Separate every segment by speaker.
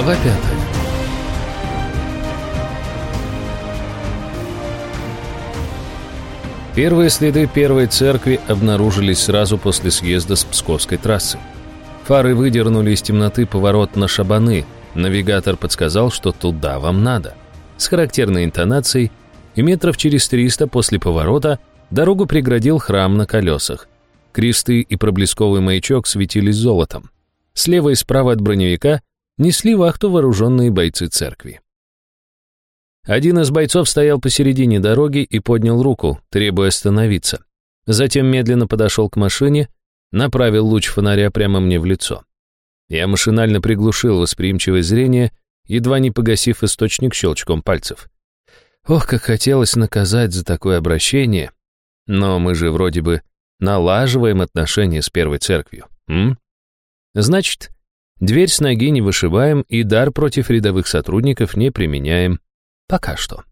Speaker 1: Глава пятая. Первые следы первой церкви обнаружились сразу после съезда с Псковской трассы. Фары выдернули из темноты поворот на Шабаны. Навигатор подсказал, что туда вам надо. С характерной интонацией, и метров через 300 после поворота дорогу преградил храм на колесах. Кресты и проблесковый маячок светились золотом. Слева и справа от броневика несли вахту вооруженные бойцы церкви. Один из бойцов стоял посередине дороги и поднял руку, требуя остановиться. Затем медленно подошел к машине, направил луч фонаря прямо мне в лицо. Я машинально приглушил восприимчивое зрение, едва не погасив источник щелчком пальцев. Ох, как хотелось наказать за такое обращение. Но мы же вроде бы налаживаем отношения с Первой Церковью. М? Значит, дверь с ноги не вышибаем и дар против рядовых сотрудников не применяем. Пока что.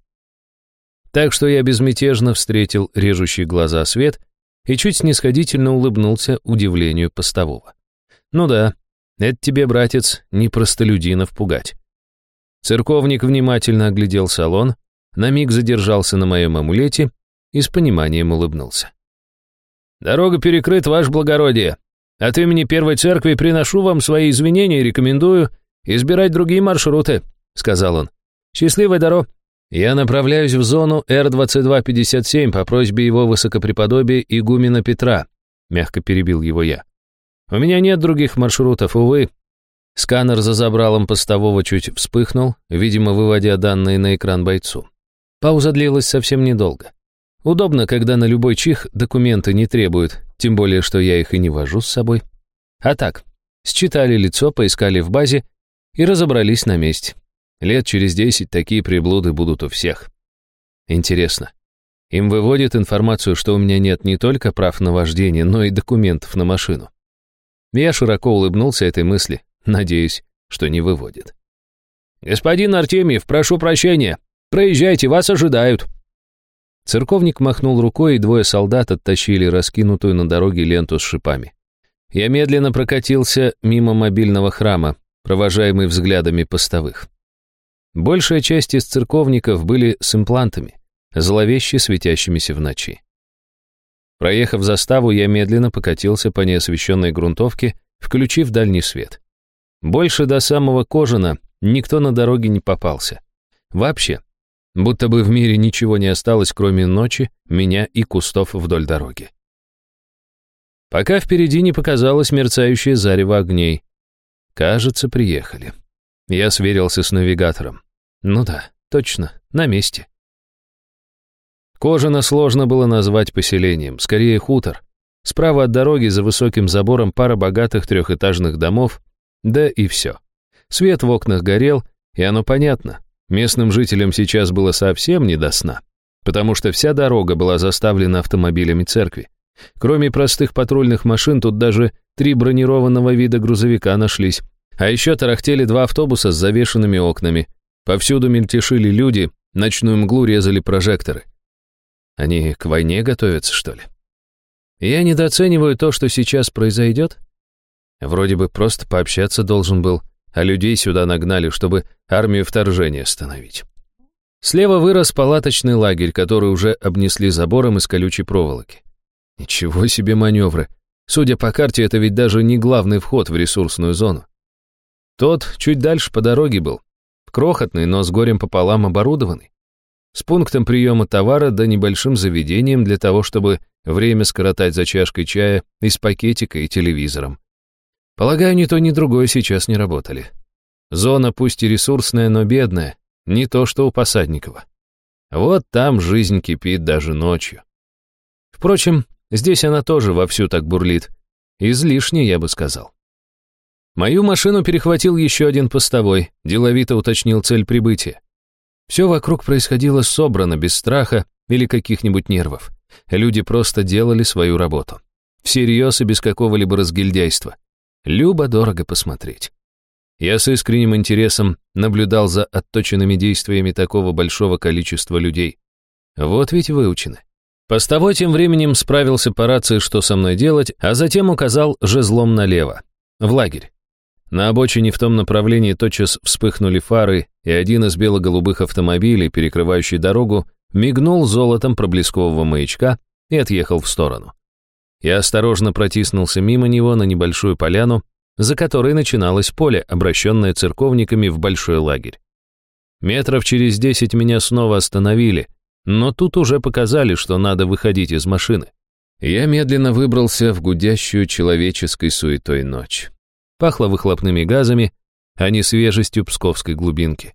Speaker 1: Так что я безмятежно встретил режущий глаза свет и чуть снисходительно улыбнулся удивлению постового. Ну да, это тебе, братец, не простолюдинов пугать. Церковник внимательно оглядел салон, на миг задержался на моем амулете и с пониманием улыбнулся. «Дорога перекрыт, ваше благородие. От имени Первой Церкви приношу вам свои извинения и рекомендую избирать другие маршруты», — сказал он. «Счастливой дорог!» «Я направляюсь в зону Р-2257 по просьбе его высокопреподобия игумена Петра», — мягко перебил его я. «У меня нет других маршрутов, увы». Сканер за забралом постового чуть вспыхнул, видимо, выводя данные на экран бойцу. Пауза длилась совсем недолго. Удобно, когда на любой чих документы не требуют, тем более, что я их и не вожу с собой. А так, считали лицо, поискали в базе и разобрались на месте. Лет через десять такие приблуды будут у всех. Интересно, им выводят информацию, что у меня нет не только прав на вождение, но и документов на машину. Я широко улыбнулся этой мысли, надеюсь, что не выводит. «Господин Артемьев, прошу прощения. Проезжайте, вас ожидают». Церковник махнул рукой, и двое солдат оттащили раскинутую на дороге ленту с шипами. Я медленно прокатился мимо мобильного храма, провожаемый взглядами постовых. Большая часть из церковников были с имплантами, зловеще светящимися в ночи. Проехав заставу, я медленно покатился по неосвещенной грунтовке, включив дальний свет. Больше до самого Кожина никто на дороге не попался. Вообще, будто бы в мире ничего не осталось, кроме ночи, меня и кустов вдоль дороги. Пока впереди не показалось мерцающее зарево огней. Кажется, приехали. Я сверился с навигатором. Ну да, точно, на месте. Кожано сложно было назвать поселением, скорее хутор. Справа от дороги за высоким забором пара богатых трехэтажных домов, да и все. Свет в окнах горел, и оно понятно. Местным жителям сейчас было совсем не до сна, потому что вся дорога была заставлена автомобилями церкви. Кроме простых патрульных машин, тут даже три бронированного вида грузовика нашлись. А еще тарахтели два автобуса с завешенными окнами, Повсюду мельтешили люди, ночную мглу резали прожекторы. Они к войне готовятся, что ли? Я недооцениваю то, что сейчас произойдет. Вроде бы просто пообщаться должен был, а людей сюда нагнали, чтобы армию вторжения остановить. Слева вырос палаточный лагерь, который уже обнесли забором из колючей проволоки. Ничего себе маневры. Судя по карте, это ведь даже не главный вход в ресурсную зону. Тот чуть дальше по дороге был, Крохотный, но с горем пополам оборудованный. С пунктом приема товара да небольшим заведением для того, чтобы время скоротать за чашкой чая из пакетика и телевизором. Полагаю, ни то, ни другое сейчас не работали. Зона пусть и ресурсная, но бедная, не то что у Посадникова. Вот там жизнь кипит даже ночью. Впрочем, здесь она тоже вовсю так бурлит. Излишне, я бы сказал. Мою машину перехватил еще один постовой, деловито уточнил цель прибытия. Все вокруг происходило собрано, без страха или каких-нибудь нервов. Люди просто делали свою работу. Всерьез и без какого-либо разгильдяйства. Любо-дорого посмотреть. Я с искренним интересом наблюдал за отточенными действиями такого большого количества людей. Вот ведь выучены. Постовой тем временем справился по рации, что со мной делать, а затем указал жезлом налево, в лагерь. На обочине в том направлении тотчас вспыхнули фары, и один из бело-голубых автомобилей, перекрывающий дорогу, мигнул золотом проблескового маячка и отъехал в сторону. Я осторожно протиснулся мимо него на небольшую поляну, за которой начиналось поле, обращенное церковниками в большой лагерь. Метров через десять меня снова остановили, но тут уже показали, что надо выходить из машины. Я медленно выбрался в гудящую человеческой суетой ночь. Пахло выхлопными газами, а не свежестью псковской глубинки.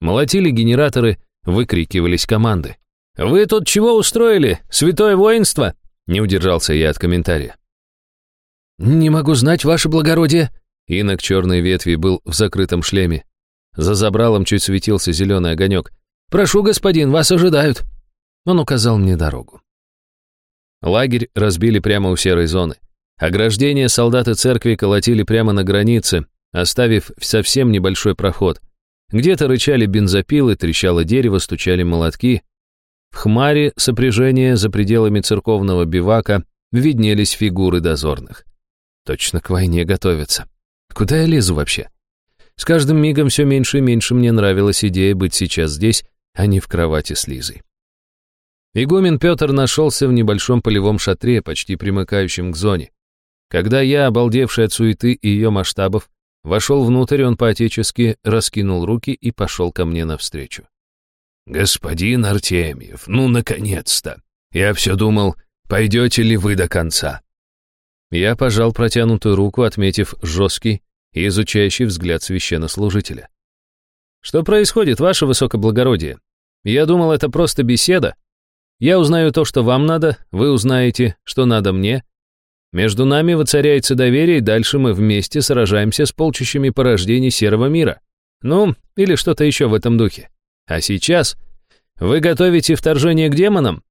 Speaker 1: Молотили генераторы, выкрикивались команды. «Вы тут чего устроили? Святое воинство?» Не удержался я от комментария. «Не могу знать, ваше благородие». Инок черной ветви был в закрытом шлеме. За забралом чуть светился зеленый огонек. «Прошу, господин, вас ожидают». Он указал мне дорогу. Лагерь разбили прямо у серой зоны. Ограждение солдаты церкви колотили прямо на границе, оставив совсем небольшой проход. Где-то рычали бензопилы, трещало дерево, стучали молотки. В хмаре сопряжения за пределами церковного бивака виднелись фигуры дозорных. Точно к войне готовятся. Куда я лезу вообще? С каждым мигом все меньше и меньше мне нравилась идея быть сейчас здесь, а не в кровати с Лизой. Игумен Петр нашелся в небольшом полевом шатре, почти примыкающем к зоне. Когда я, обалдевший от суеты и ее масштабов, вошел внутрь, он по-отечески раскинул руки и пошел ко мне навстречу. «Господин Артемьев, ну, наконец-то! Я все думал, пойдете ли вы до конца?» Я пожал протянутую руку, отметив жесткий и изучающий взгляд священнослужителя. «Что происходит, ваше высокоблагородие? Я думал, это просто беседа. Я узнаю то, что вам надо, вы узнаете, что надо мне, между нами воцаряется доверие, и дальше мы вместе сражаемся с полчищами порождений серого мира. Ну, или что-то еще в этом духе. А сейчас вы готовите вторжение к демонам?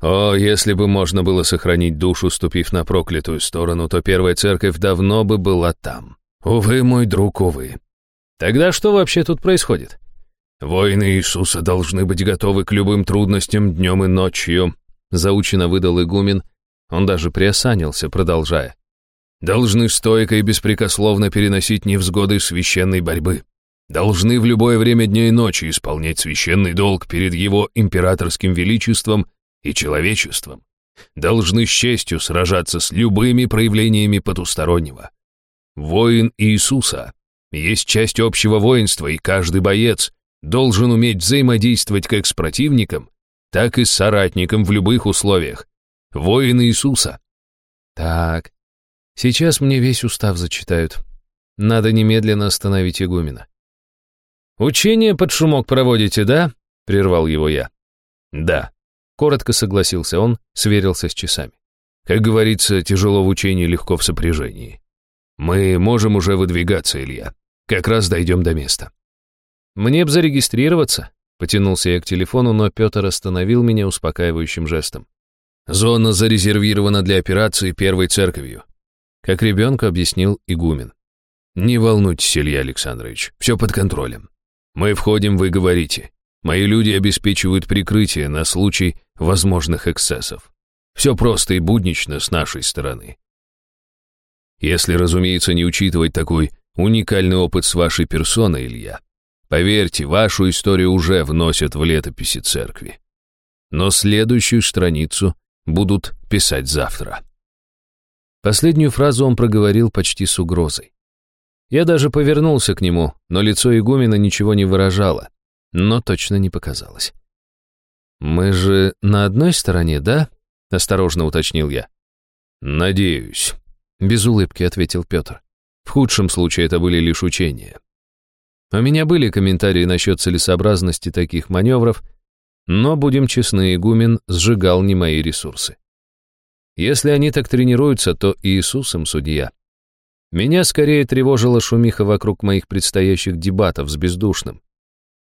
Speaker 1: О, если бы можно было сохранить душу, ступив на проклятую сторону, то первая церковь давно бы была там. Увы, мой друг, увы. Тогда что вообще тут происходит? Воины Иисуса должны быть готовы к любым трудностям днем и ночью, заучено выдал игумен, он даже приосанился, продолжая. «Должны стойко и беспрекословно переносить невзгоды священной борьбы. Должны в любое время дня и ночи исполнять священный долг перед его императорским величеством и человечеством. Должны с честью сражаться с любыми проявлениями потустороннего. Воин Иисуса есть часть общего воинства, и каждый боец должен уметь взаимодействовать как с противником, так и с соратником в любых условиях, воин Иисуса. Так, сейчас мне весь устав зачитают. Надо немедленно остановить игумена. «Учение под шумок проводите, да?» — прервал его я. «Да», — коротко согласился он, сверился с часами. «Как говорится, тяжело в учении, легко в сопряжении. Мы можем уже выдвигаться, Илья. Как раз дойдем до места». «Мне б зарегистрироваться», — потянулся я к телефону, но Петр остановил меня успокаивающим жестом. Зона зарезервирована для операции первой церковью. Как ребенку объяснил игумен. Не волнуйтесь, Илья Александрович, все под контролем. Мы входим, вы говорите. Мои люди обеспечивают прикрытие на случай возможных эксцессов. Все просто и буднично с нашей стороны. Если, разумеется, не учитывать такой уникальный опыт с вашей персоной, Илья. Поверьте, вашу историю уже вносят в летописи церкви. Но следующую страницу будут писать завтра. Последнюю фразу он проговорил почти с угрозой. Я даже повернулся к нему, но лицо игумена ничего не выражало, но точно не показалось. «Мы же на одной стороне, да?» — осторожно уточнил я. «Надеюсь», — без улыбки ответил Петр. «В худшем случае это были лишь учения». У меня были комментарии насчет целесообразности таких маневров, но, будем честны, игумен сжигал не мои ресурсы. Если они так тренируются, то Иисус им судья. Меня скорее тревожила шумиха вокруг моих предстоящих дебатов с бездушным.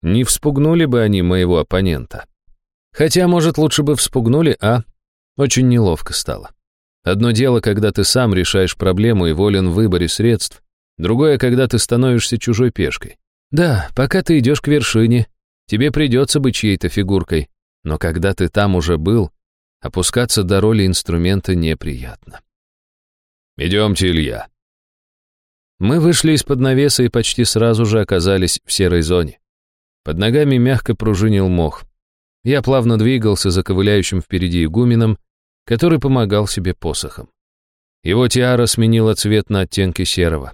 Speaker 1: Не вспугнули бы они моего оппонента. Хотя, может, лучше бы вспугнули, а? Очень неловко стало. Одно дело, когда ты сам решаешь проблему и волен в выборе средств, другое, когда ты становишься чужой пешкой. Да, пока ты идешь к вершине, Тебе придется быть чьей-то фигуркой, но когда ты там уже был, опускаться до роли инструмента неприятно. «Идемте, Илья». Мы вышли из-под навеса и почти сразу же оказались в серой зоне. Под ногами мягко пружинил мох. Я плавно двигался за ковыляющим впереди игуменом, который помогал себе посохом. Его тиара сменила цвет на оттенки серого.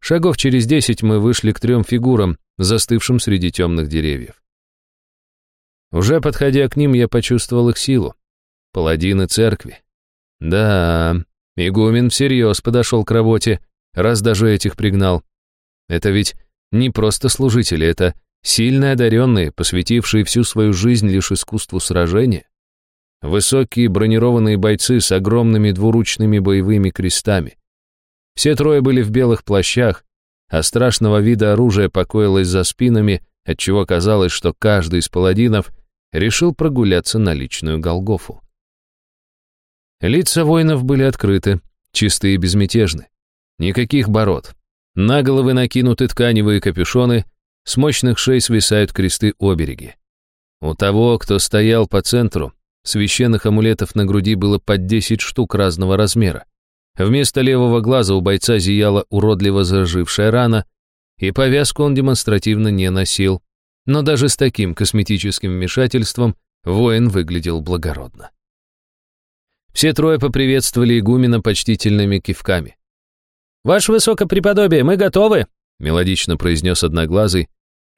Speaker 1: Шагов через десять мы вышли к трем фигурам, застывшим среди темных деревьев. Уже подходя к ним, я почувствовал их силу. Паладины церкви. Да, игумен всерьез подошел к работе, раз даже этих пригнал. Это ведь не просто служители, это сильно одаренные, посвятившие всю свою жизнь лишь искусству сражения. Высокие бронированные бойцы с огромными двуручными боевыми крестами. Все трое были в белых плащах, а страшного вида оружие покоилось за спинами, отчего казалось, что каждый из паладинов решил прогуляться на личную Голгофу. Лица воинов были открыты, чистые и безмятежны. Никаких бород. На головы накинуты тканевые капюшоны, с мощных шей свисают кресты обереги. У того, кто стоял по центру, Священных амулетов на груди было под 10 штук разного размера. Вместо левого глаза у бойца зияла уродливо зажившая рана, и повязку он демонстративно не носил. Но даже с таким косметическим вмешательством воин выглядел благородно. Все трое поприветствовали игумена почтительными кивками. «Ваше высокопреподобие, мы готовы!» мелодично произнес одноглазый.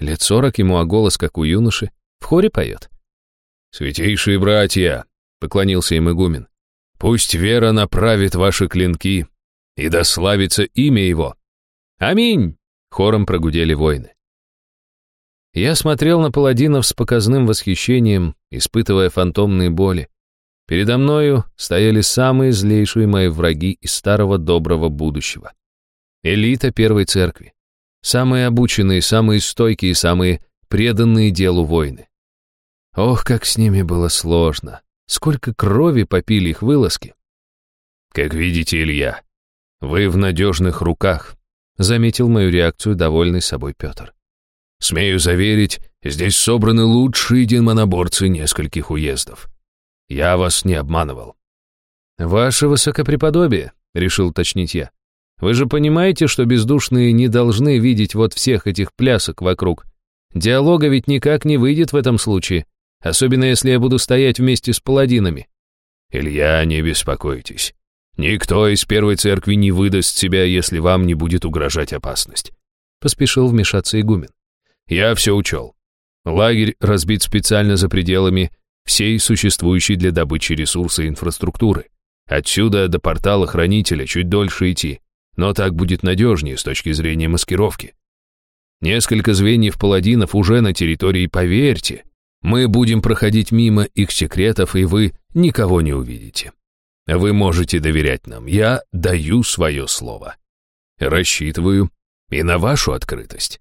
Speaker 1: Лет сорок ему, а голос, как у юноши, в хоре поет.
Speaker 2: «Святейшие братья!» — поклонился им игумен. «Пусть вера направит ваши клинки, и дославится имя его!»
Speaker 1: «Аминь!» — хором прогудели воины. Я смотрел на паладинов с показным восхищением, испытывая фантомные боли. Передо мною стояли самые злейшие мои враги из старого доброго будущего. Элита Первой Церкви. Самые обученные, самые стойкие, самые преданные делу воины. Ох, как с ними было сложно. Сколько крови попили их вылазки.
Speaker 2: «Как видите, Илья, вы в надежных руках»,
Speaker 1: заметил мою реакцию довольный собой Петр.
Speaker 2: «Смею заверить, здесь собраны лучшие демоноборцы нескольких уездов. Я вас не обманывал».
Speaker 1: «Ваше высокопреподобие», — решил уточнить я. «Вы же понимаете, что бездушные не должны видеть вот всех этих плясок вокруг. Диалога ведь никак не выйдет в этом случае особенно если я буду стоять вместе с паладинами.
Speaker 2: Илья, не беспокойтесь. Никто из первой церкви не выдаст себя, если вам не будет угрожать опасность.
Speaker 1: Поспешил вмешаться игумен.
Speaker 2: Я все учел. Лагерь разбит специально за пределами всей существующей для добычи ресурса инфраструктуры. Отсюда до портала хранителя чуть дольше идти, но так будет надежнее с точки зрения маскировки. Несколько звеньев паладинов уже на территории, поверьте, мы будем проходить мимо их секретов, и вы никого не увидите. Вы можете доверять нам. Я даю свое слово. Рассчитываю и на вашу открытость.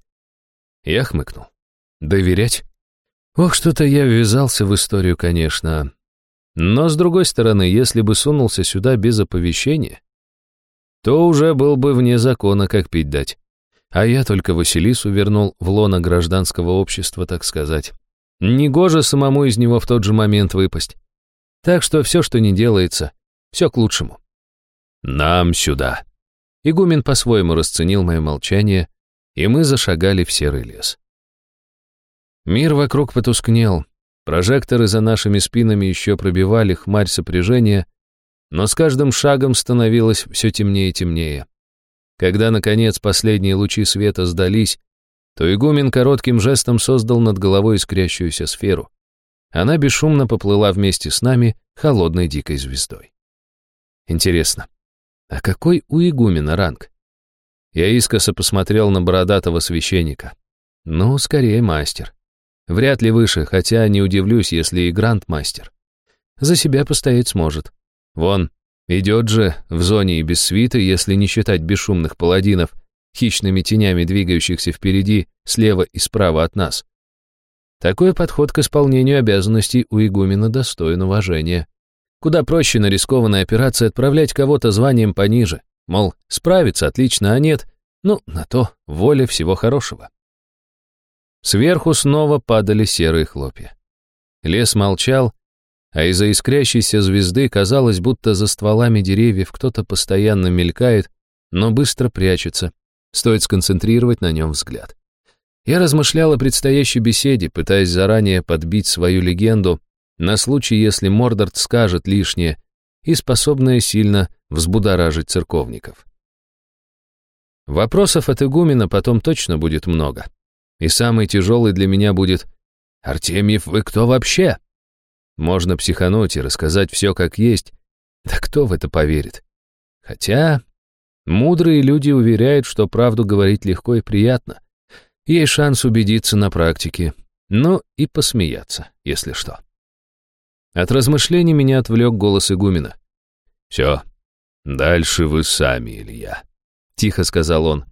Speaker 1: Я хмыкнул. Доверять? Ох, что-то я ввязался в историю, конечно. Но, с другой стороны, если бы сунулся сюда без оповещения, то уже был бы вне закона, как пить дать. А я только Василису вернул в лоно гражданского общества, так сказать. Негоже самому из него в тот же момент выпасть. Так что все, что не делается, все к лучшему.
Speaker 2: «Нам сюда!»
Speaker 1: Игумен по-своему расценил мое молчание, и мы зашагали в серый лес. Мир вокруг потускнел, прожекторы за нашими спинами еще пробивали хмарь сопряжения, но с каждым шагом становилось все темнее и темнее. Когда, наконец, последние лучи света сдались, то игумен коротким жестом создал над головой искрящуюся сферу. Она бесшумно поплыла вместе с нами холодной дикой звездой. Интересно, а какой у игумена ранг? Я искоса посмотрел на бородатого священника. Ну, скорее мастер. Вряд ли выше, хотя не удивлюсь, если и гранд-мастер. За себя постоять сможет. Вон, идет же в зоне и без свиты, если не считать бесшумных паладинов, хищными тенями двигающихся впереди, слева и справа от нас. Такой подход к исполнению обязанностей у игумена достоин уважения. Куда проще на рискованной операции отправлять кого-то званием пониже. Мол, справится отлично, а нет, ну, на то воля всего хорошего. Сверху снова падали серые хлопья. Лес молчал, а из-за искрящейся звезды казалось, будто за стволами деревьев кто-то постоянно мелькает, но быстро прячется, Стоит сконцентрировать на нем взгляд. Я размышлял о предстоящей беседе, пытаясь заранее подбить свою легенду на случай, если Мордорт скажет лишнее и способное сильно взбудоражить церковников. Вопросов от игумена потом точно будет много. И самый тяжелый для меня будет «Артемьев, вы кто вообще?» Можно психануть и рассказать все как есть, да кто в это поверит? Хотя мудрые люди уверяют, что правду говорить легко и приятно. Есть шанс убедиться на практике, ну и посмеяться, если что. От размышлений меня отвлек голос игумена. «Все, дальше вы сами, Илья», — тихо сказал он.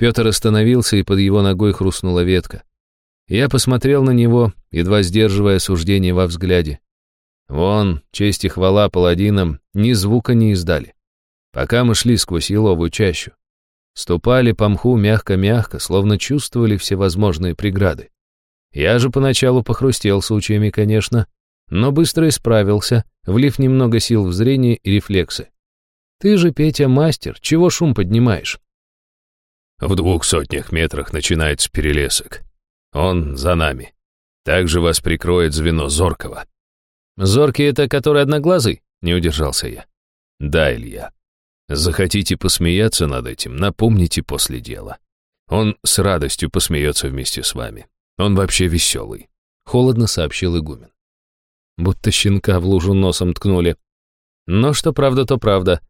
Speaker 1: Петр остановился, и под его ногой хрустнула ветка. Я посмотрел на него, едва сдерживая осуждение во взгляде. Вон, честь и хвала паладинам, ни звука не издали. Пока мы шли сквозь еловую чащу. Ступали по мху мягко-мягко, словно чувствовали всевозможные преграды. Я же поначалу похрустел случаями, конечно, но быстро исправился, влив немного сил в зрение и рефлексы. Ты же, Петя, мастер, чего шум поднимаешь? В двух сотнях метрах начинается перелесок. Он за нами. Также вас прикроет звено Зоркого. Зоркий — это который одноглазый? Не удержался я. Да, Илья. Захотите посмеяться над этим, напомните после дела. Он с радостью посмеется вместе с вами. Он вообще веселый. Холодно сообщил игумен. Будто щенка в лужу носом ткнули. Но что правда, то правда.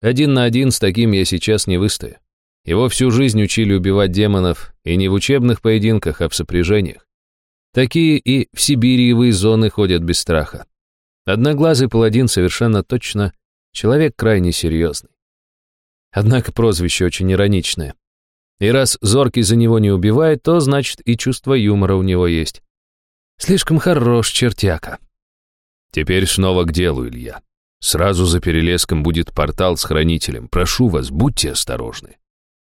Speaker 1: Один на один с таким я сейчас не выстою. Его всю жизнь учили убивать демонов, и не в учебных поединках, а в сопряжениях. Такие и в сибириевые зоны ходят без страха. Одноглазый паладин совершенно точно человек крайне серьезный. Однако прозвище очень ироничное. И раз Зоркий за него не убивает, то значит и чувство юмора у него есть. Слишком хорош чертяка. Теперь снова к делу, Илья. Сразу за перелеском будет портал с хранителем. Прошу вас, будьте осторожны.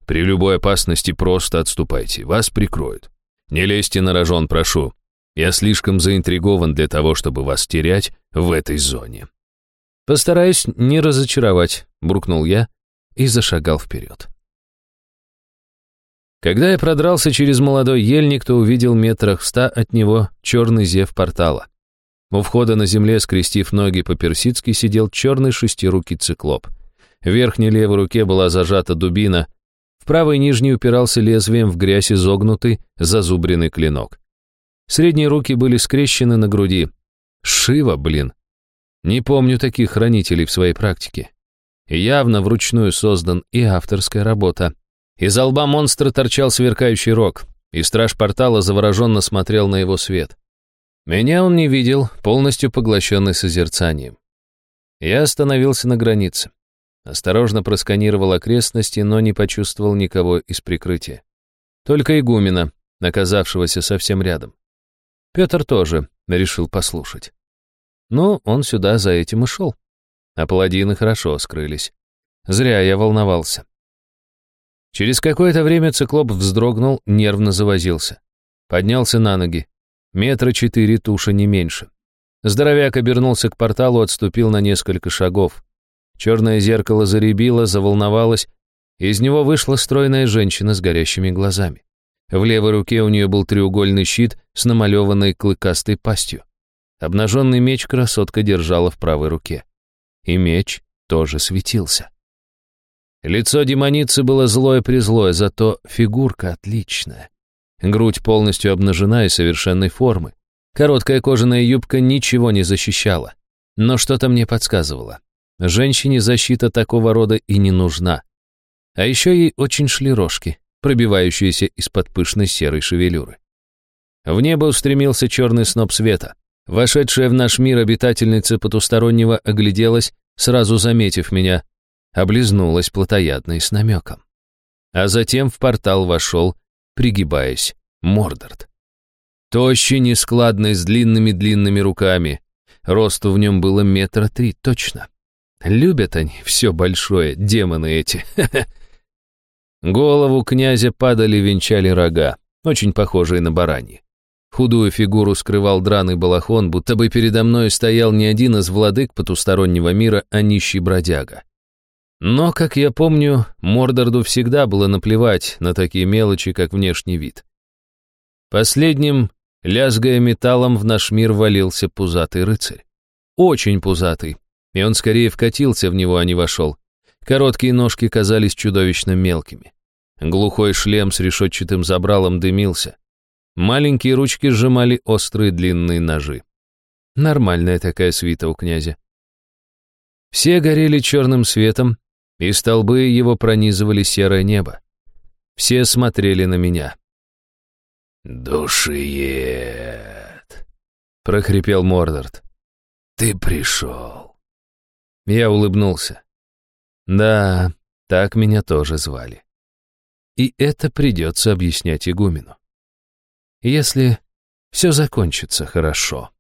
Speaker 1: При любой опасности просто отступайте, вас прикроют. Не лезьте на рожон, прошу. Я слишком заинтригован для того, чтобы вас терять в этой зоне. Постараюсь не разочаровать, буркнул я и зашагал вперед. Когда я продрался через молодой ельник, то увидел метрах в ста от него черный зев портала. У входа на земле, скрестив ноги по-персидски, сидел черный шестирукий циклоп. В верхней левой руке была зажата дубина, в правой нижней упирался лезвием в грязь изогнутый, зазубренный клинок. Средние руки были скрещены на груди. Шива, блин. Не помню таких хранителей в своей практике. Явно вручную создан и авторская работа. Из лба монстра торчал сверкающий рог, и страж портала завороженно смотрел на его свет. Меня он не видел, полностью поглощенный созерцанием. Я остановился на границе. Осторожно просканировал окрестности, но не почувствовал никого из прикрытия. Только игумена, оказавшегося совсем рядом. Петр тоже решил послушать. Ну, он сюда за этим и шел. А паладины хорошо скрылись. Зря я волновался. Через какое-то время циклоп вздрогнул, нервно завозился. Поднялся на ноги. Метра четыре туша не меньше. Здоровяк обернулся к порталу, отступил на несколько шагов. Черное зеркало заребило, заволновалось. Из него вышла стройная женщина с горящими глазами. В левой руке у нее был треугольный щит с намалеванной клыкастой пастью. Обнаженный меч красотка держала в правой руке. И меч тоже светился. Лицо демоницы было злое-призлое, зато фигурка отличная. Грудь полностью обнажена и совершенной формы. Короткая кожаная юбка ничего не защищала. Но что-то мне подсказывало. Женщине защита такого рода и не нужна. А еще ей очень шли рожки, пробивающиеся из-под пышной серой шевелюры. В небо устремился черный сноп света. Вошедшая в наш мир обитательница потустороннего огляделась, сразу заметив меня, облизнулась плотоядно и с намеком. А затем в портал вошел, пригибаясь, Мордорт. Тощий, нескладный, с длинными-длинными руками. Росту в нем было метра три точно. Любят они все большое, демоны эти. Голову князя падали венчали рога, очень похожие на бараньи. Худую фигуру скрывал драный балахон, будто бы передо мной стоял не один из владык потустороннего мира, а нищий бродяга. Но, как я помню, Мордорду всегда было наплевать на такие мелочи, как внешний вид. Последним, лязгая металлом, в наш мир валился пузатый рыцарь. Очень пузатый, и он скорее вкатился в него, а не вошел. Короткие ножки казались чудовищно мелкими. Глухой шлем с решетчатым забралом дымился. Маленькие ручки сжимали острые длинные ножи. Нормальная такая свита у князя. Все горели черным светом, и столбы его пронизывали серое небо. Все смотрели на меня.
Speaker 2: «Душиед!» — прохрипел Мордорт. «Ты пришел!»
Speaker 1: Я улыбнулся. Да, так меня тоже звали. И это придется объяснять игумену. Если все закончится хорошо.